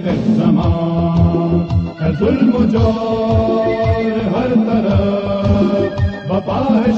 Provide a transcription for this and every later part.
فتنة الزمان ہے ظلم و جور ہر طرف بپا ہے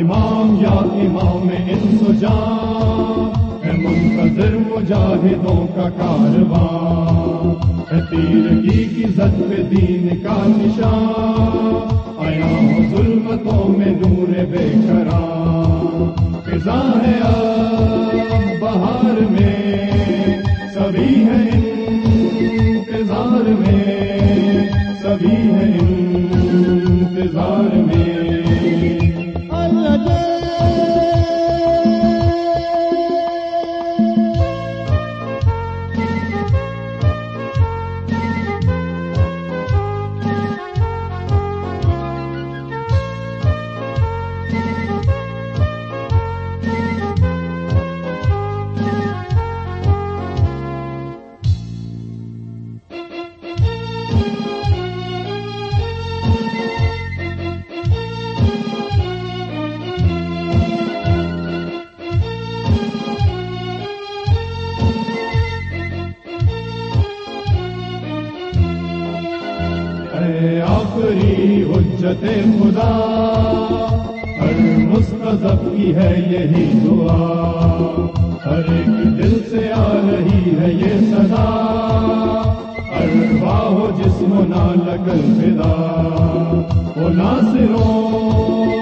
امام یا امام انسجان ہے منتظر مجاہدوں کا کارواں ہے تیرگی کی زد پہ دین کا نشان، آیا ہوں ظلمتوں میں نور بے قرار، فضا ہے اب حجت خدا ہر مستضب کی ہے یہی دعا۔ ہر ایک دل سے آ رہی ہے یہ صدا۔ ارواح باہو جسم نہ لگل فدا وہ ناصروں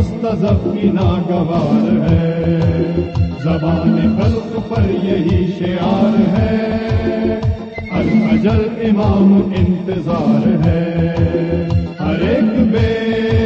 مستضب کی ناگوار ہے۔ زبان خلق پر یہی شعار ہے۔ الجل امام انتظار ہے۔ ہر ایک بے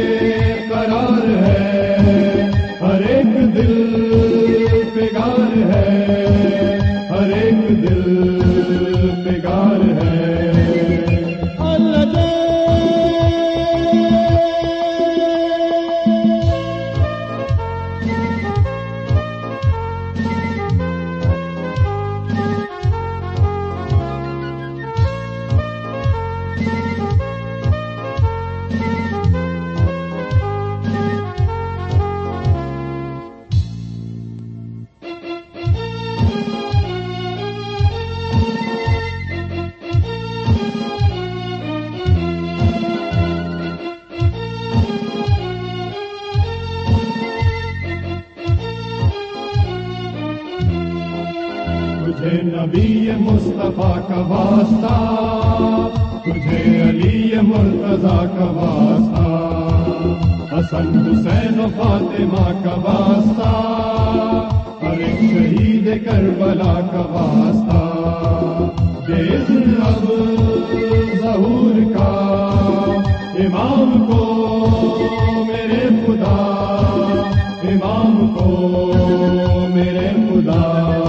علی مصطفیٰ کا واسطہ، تجھے علی مرتضی کا واسطہ، حسن حسین و فاطمہ کا واسطہ، ہر ایک شہید کربلا کا واسطہ۔ اب ظہور کا امام کو میرے خدا، امام کو میرے خدا۔